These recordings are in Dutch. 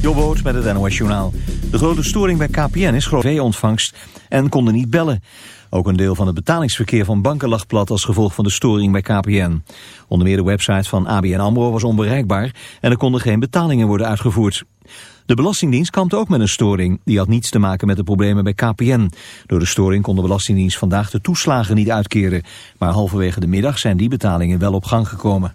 Jobboot met het NOS Journaal. De grote storing bij KPN is groot ontvangst en konden niet bellen. Ook een deel van het betalingsverkeer van banken lag plat als gevolg van de storing bij KPN. Onder meer de website van ABN AMRO was onbereikbaar en er konden geen betalingen worden uitgevoerd. De Belastingdienst kampte ook met een storing. Die had niets te maken met de problemen bij KPN. Door de storing kon de Belastingdienst vandaag de toeslagen niet uitkeren. Maar halverwege de middag zijn die betalingen wel op gang gekomen.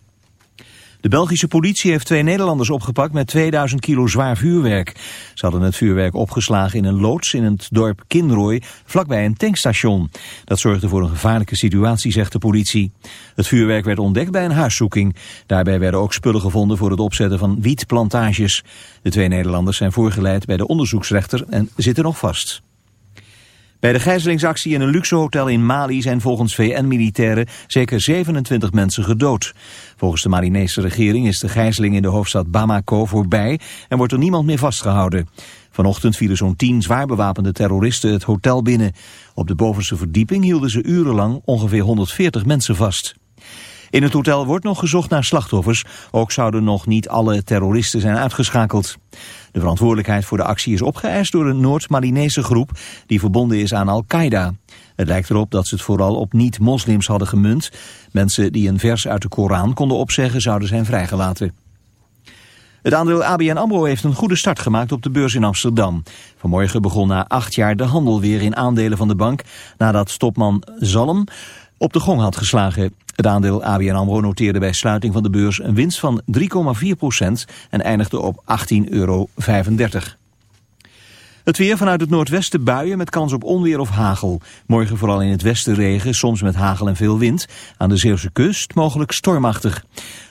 De Belgische politie heeft twee Nederlanders opgepakt met 2000 kilo zwaar vuurwerk. Ze hadden het vuurwerk opgeslagen in een loods in het dorp Kinrooi, vlakbij een tankstation. Dat zorgde voor een gevaarlijke situatie, zegt de politie. Het vuurwerk werd ontdekt bij een huiszoeking. Daarbij werden ook spullen gevonden voor het opzetten van wietplantages. De twee Nederlanders zijn voorgeleid bij de onderzoeksrechter en zitten nog vast. Bij de gijzelingsactie in een luxe hotel in Mali zijn volgens VN-militairen zeker 27 mensen gedood. Volgens de Malinese regering is de gijzeling in de hoofdstad Bamako voorbij en wordt er niemand meer vastgehouden. Vanochtend vielen zo'n 10 zwaar bewapende terroristen het hotel binnen. Op de bovenste verdieping hielden ze urenlang ongeveer 140 mensen vast. In het hotel wordt nog gezocht naar slachtoffers. Ook zouden nog niet alle terroristen zijn uitgeschakeld. De verantwoordelijkheid voor de actie is opgeëist door een Noord-Malinese groep die verbonden is aan Al-Qaeda. Het lijkt erop dat ze het vooral op niet-moslims hadden gemunt. Mensen die een vers uit de Koran konden opzeggen zouden zijn vrijgelaten. Het aandeel ABN AMRO heeft een goede start gemaakt op de beurs in Amsterdam. Vanmorgen begon na acht jaar de handel weer in aandelen van de bank... nadat stopman Zalm op de gong had geslagen. Het aandeel ABN AMRO noteerde bij sluiting van de beurs een winst van 3,4% en eindigde op 18,35 euro. Het weer vanuit het noordwesten buien met kans op onweer of hagel. Morgen vooral in het westen regen, soms met hagel en veel wind. Aan de Zeeuwse kust mogelijk stormachtig.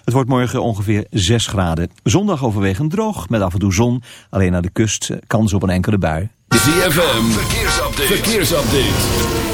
Het wordt morgen ongeveer 6 graden. Zondag overwegend droog, met af en toe zon. Alleen naar de kust kans op een enkele bui. ZFM, verkeersupdate. verkeersupdate.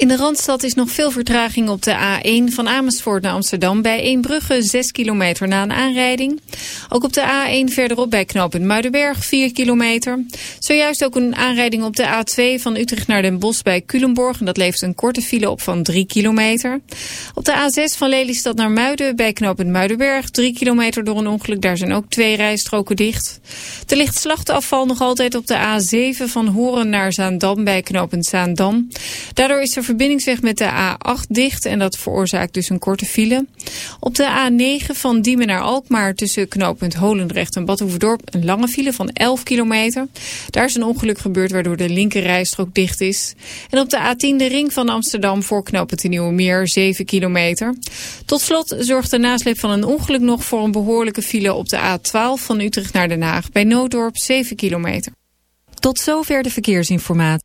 In de Randstad is nog veel vertraging op de A1 van Amersfoort naar Amsterdam. Bij Eembrugge 6 kilometer na een aanrijding. Ook op de A1 verderop bij knooppunt Muidenberg 4 kilometer. Zojuist ook een aanrijding op de A2 van Utrecht naar Den Bosch bij Culemborg. En dat levert een korte file op van 3 kilometer. Op de A6 van Lelystad naar Muiden bij knooppunt Muidenberg 3 kilometer door een ongeluk. Daar zijn ook twee rijstroken dicht. Er ligt slachtafval nog altijd op de A7 van Horen naar Zaandam bij knooppunt Zaandam. Daardoor is er verbindingsweg met de A8 dicht en dat veroorzaakt dus een korte file. Op de A9 van Diemen naar Alkmaar tussen knooppunt Holendrecht en Badhoevedorp een lange file van 11 kilometer. Daar is een ongeluk gebeurd waardoor de linkerrijstrook dicht is. En op de A10 de ring van Amsterdam voor knooppunt de Nieuwe Meer 7 kilometer. Tot slot zorgt de nasleep van een ongeluk nog voor een behoorlijke file op de A12 van Utrecht naar Den Haag bij Nooddorp 7 kilometer. Tot zover de verkeersinformatie.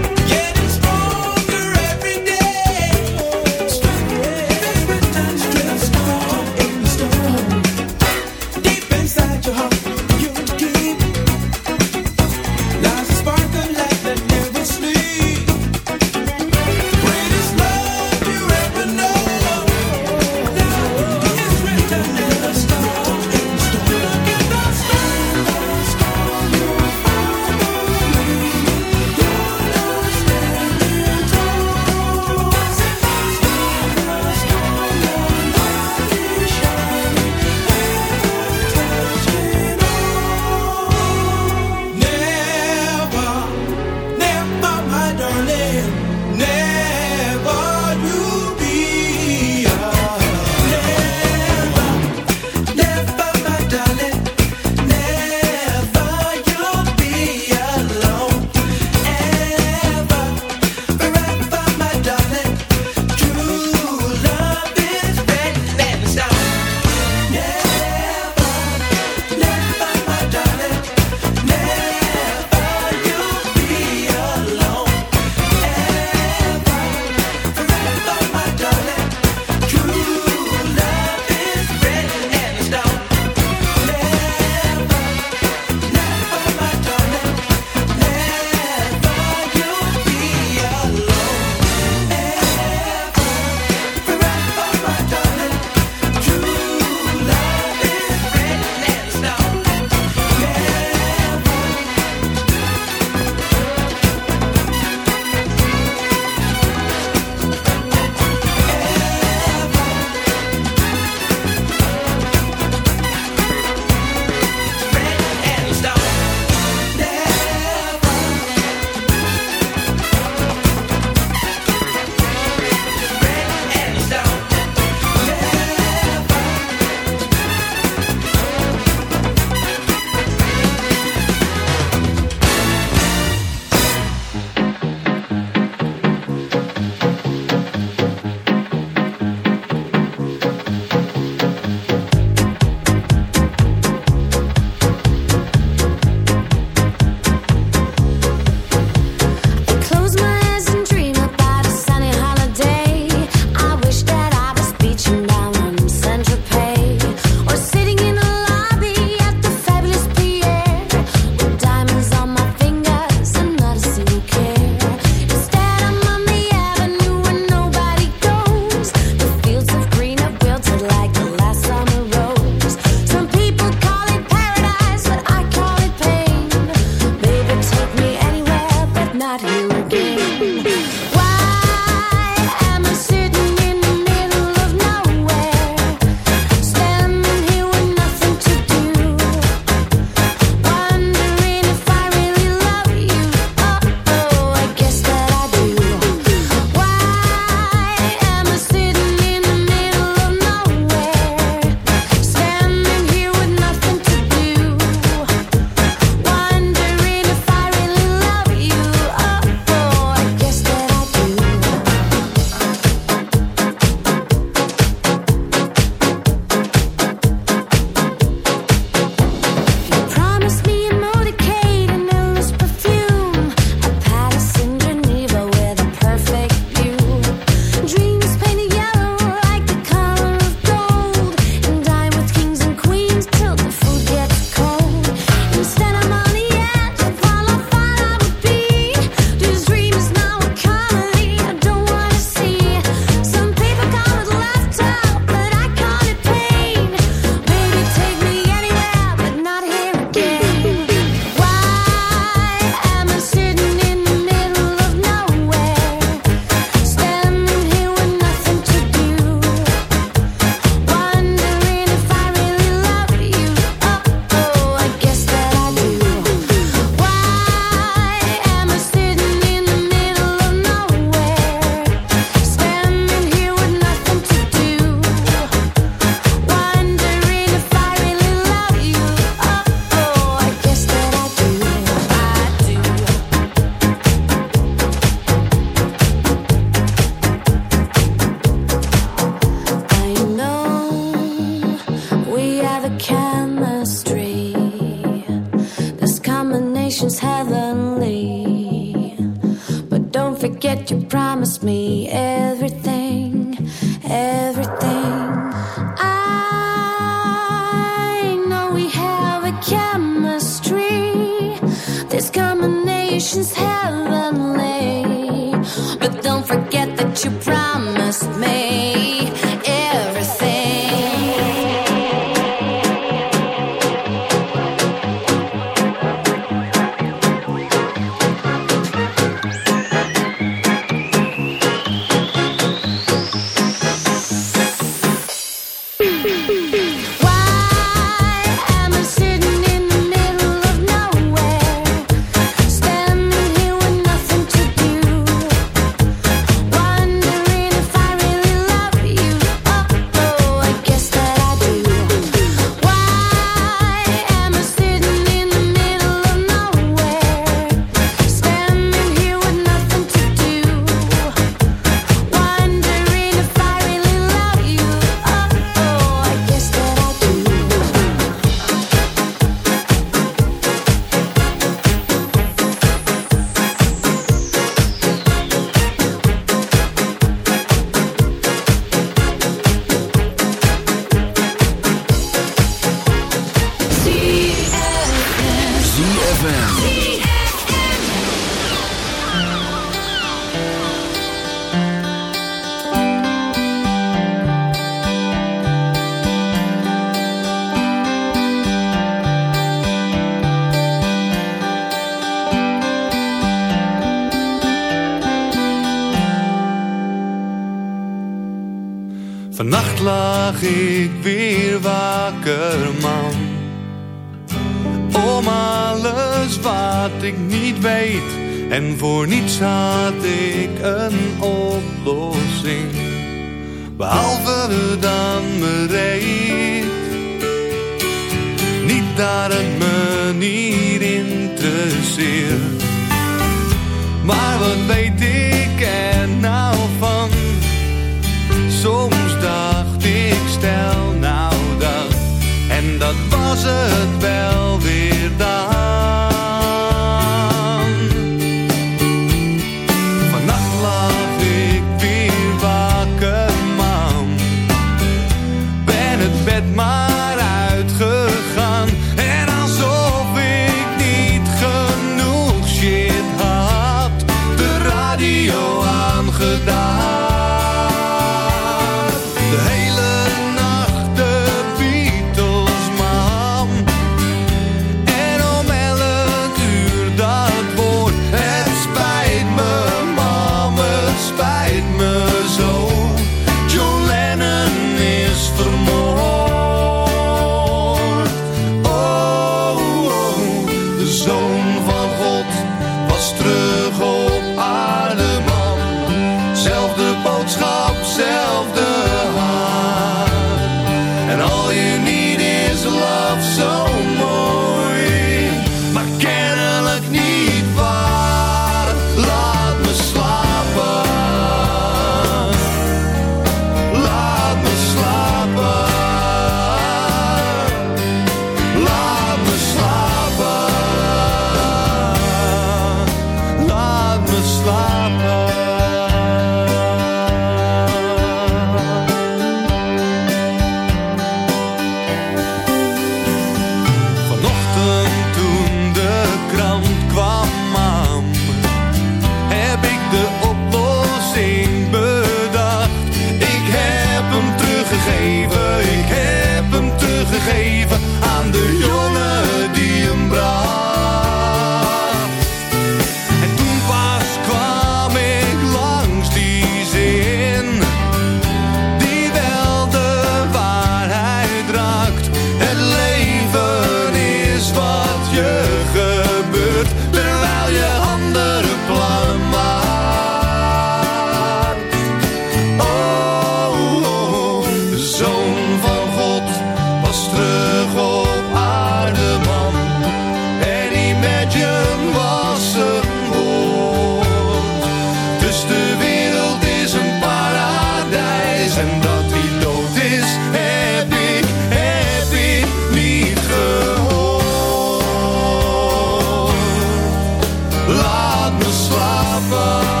Oh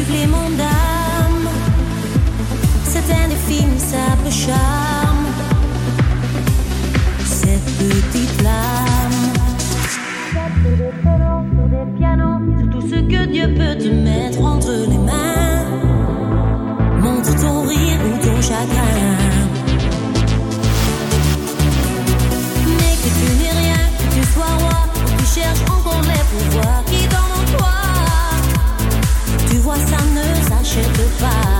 Supplément d'âme, cet indéfinissable charme, cette petite flamme. Sur des pianos, tout ce que Dieu peut te mettre entre les mains. Montre ton rire ou ton chagrin. Mais que tu n'es rien, que tu sois roi, que tu cherches encore les pouvoirs said goodbye.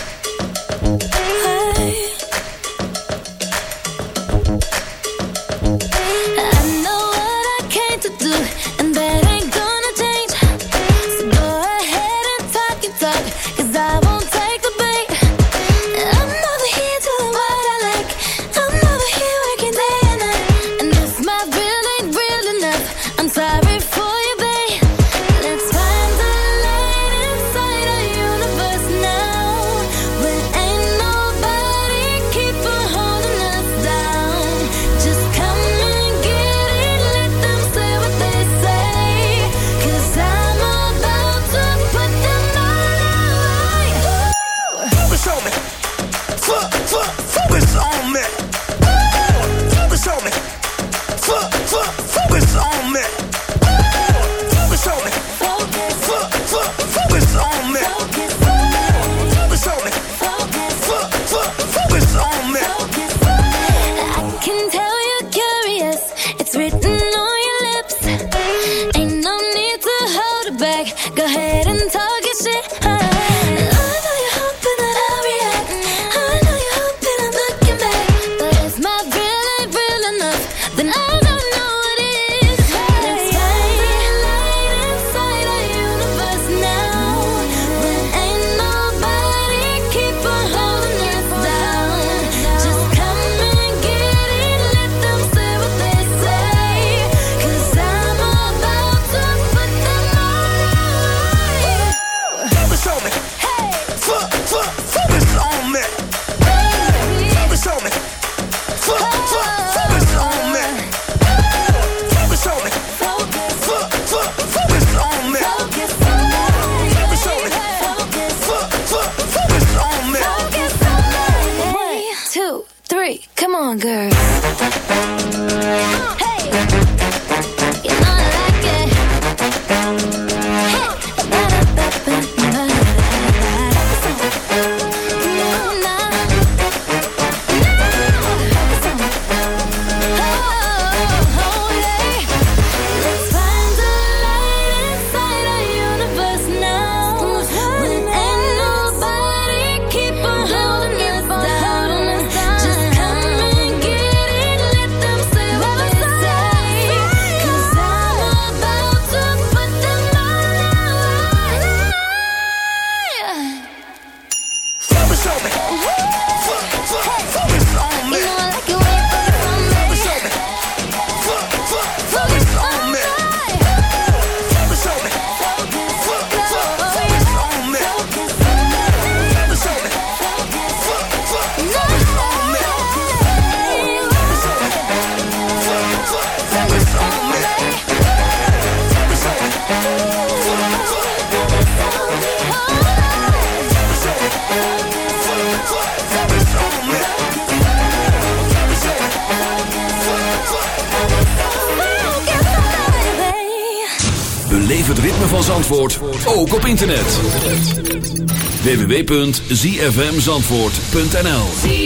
www.zfmzandvoort.nl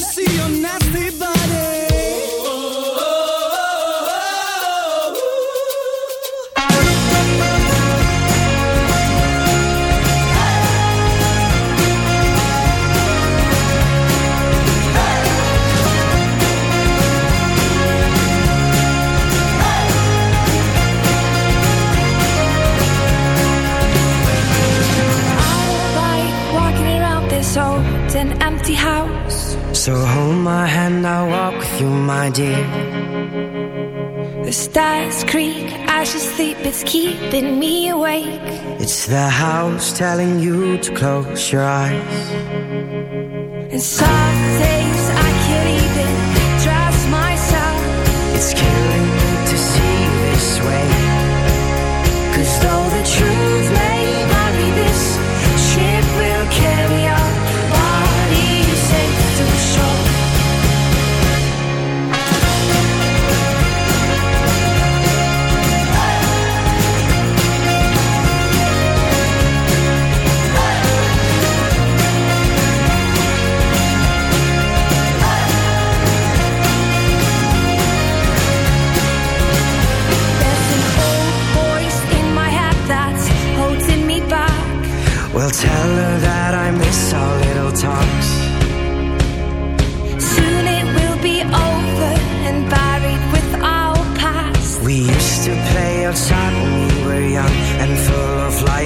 see your nasty. Body. My dear. The stars creak as you sleep, it's keeping me awake. It's the house telling you to close your eyes. And some days I can't even trust myself. It's killing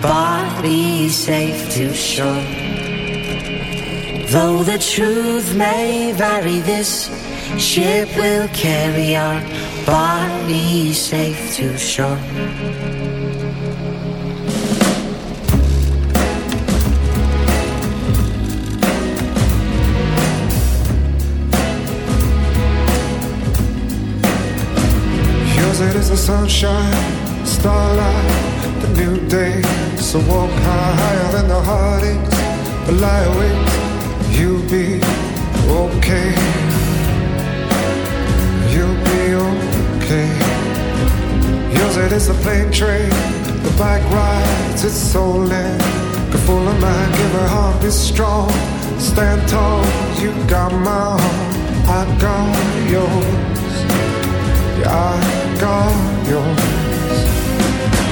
bodies safe to shore. Though the truth may vary, this ship will carry our bodies safe to shore. Yours it is the sunshine, starlight, new day. So walk higher than the heartaches, but lie awake, you'll be okay. You'll be okay. Yours it is the plane train, the bike rides, it's soul in. Be full of mind, give her heart, be strong. Stand tall, you got my heart, I got yours. Yeah, I got yours.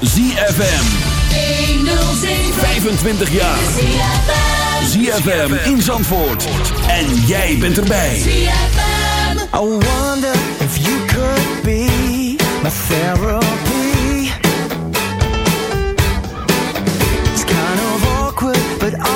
is ZFM. 25 jaar. ZFM in Zandvoort. En jij bent erbij. I wonder if you could be my therapy. It's kind of awkward, but I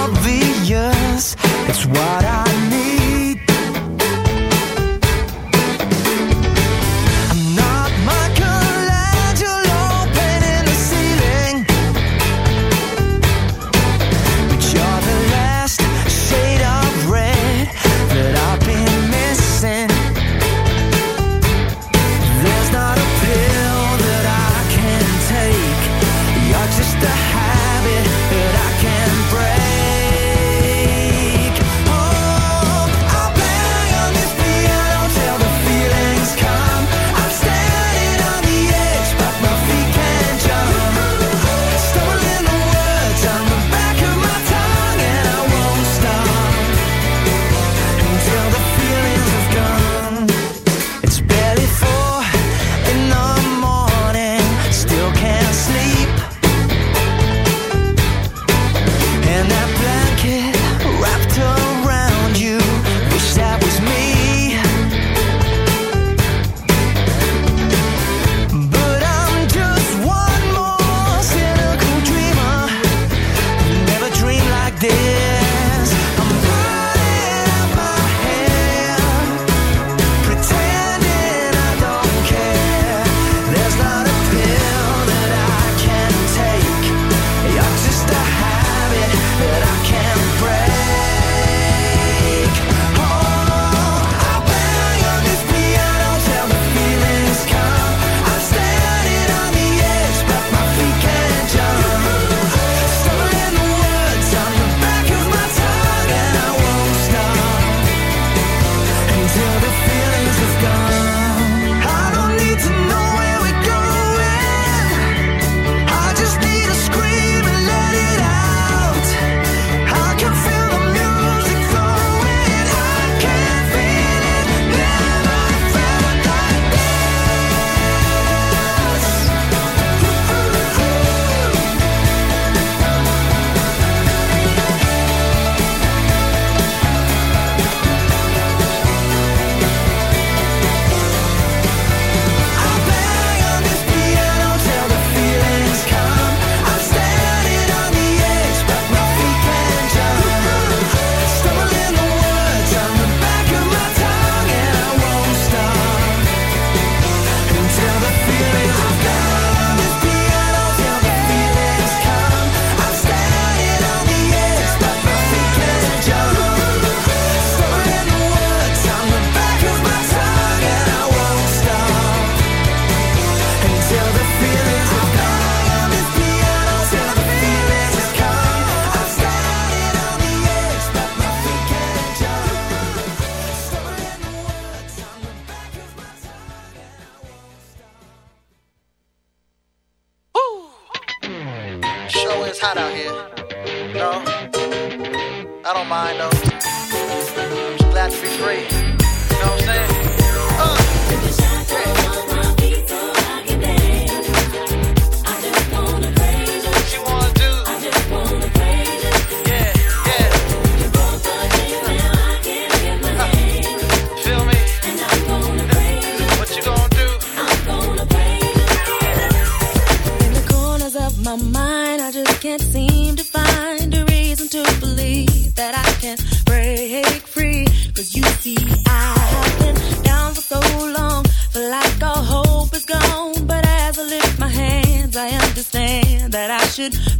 it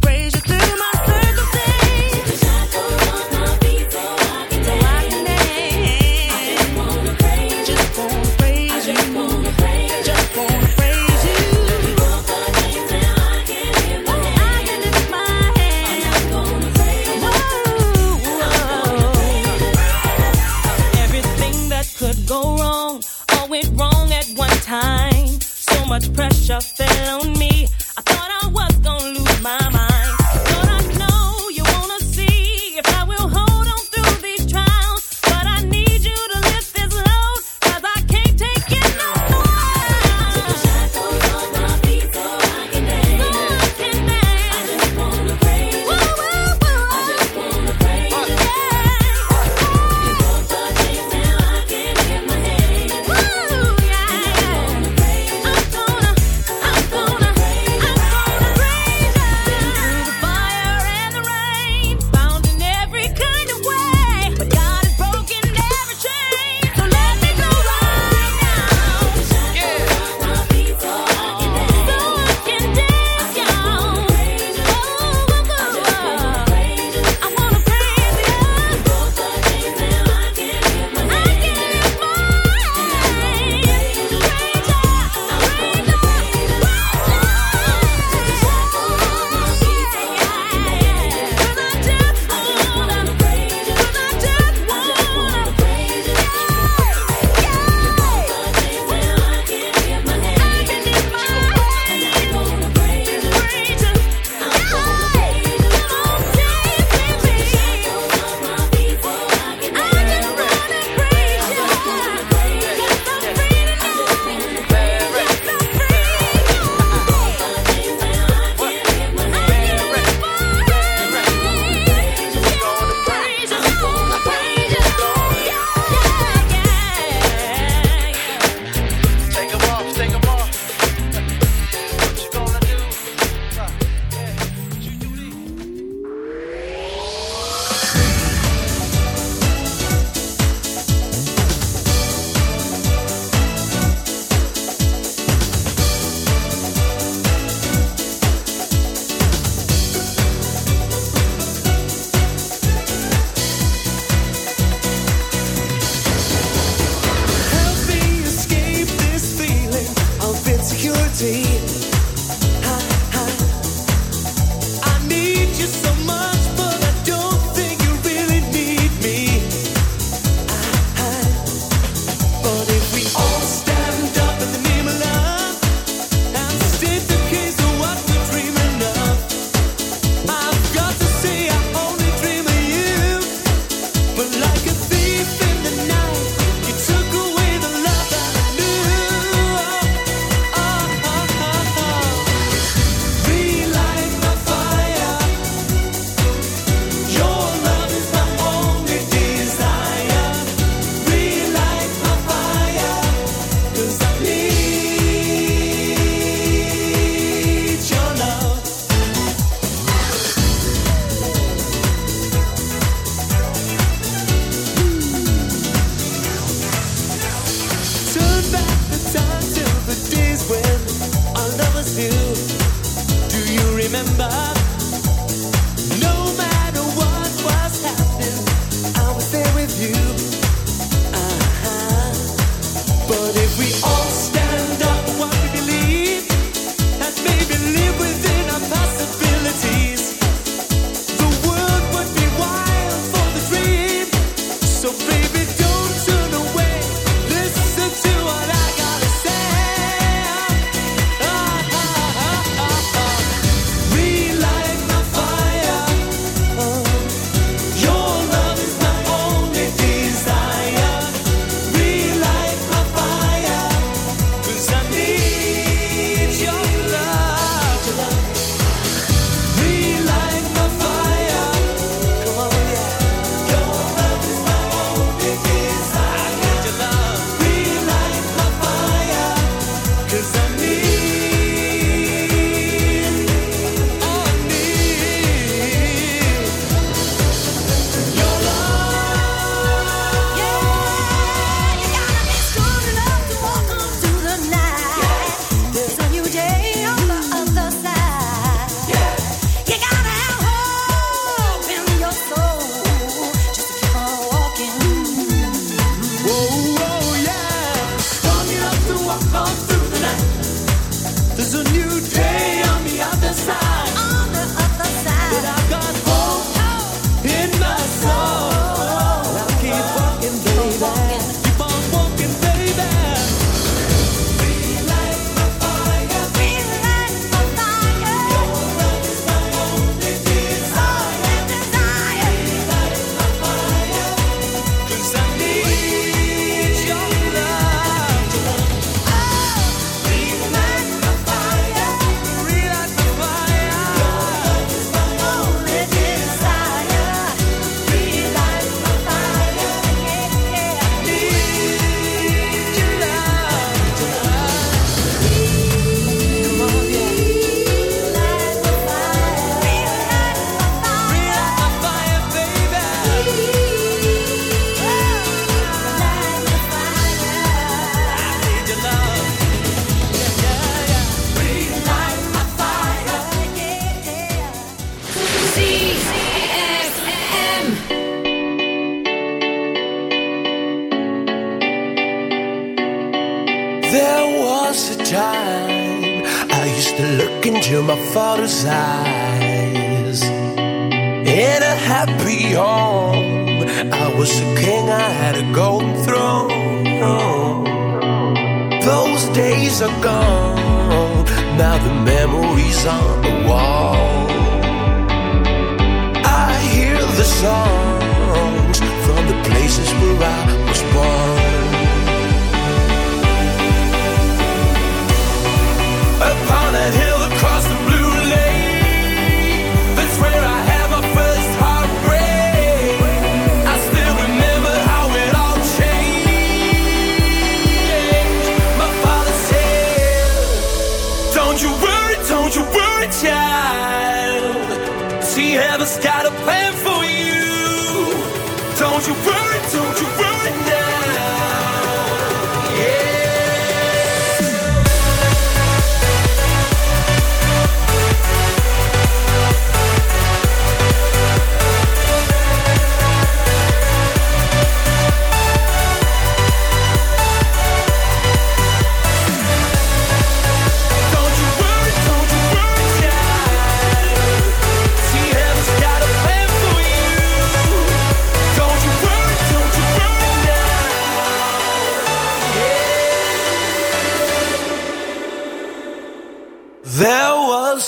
There's a new day.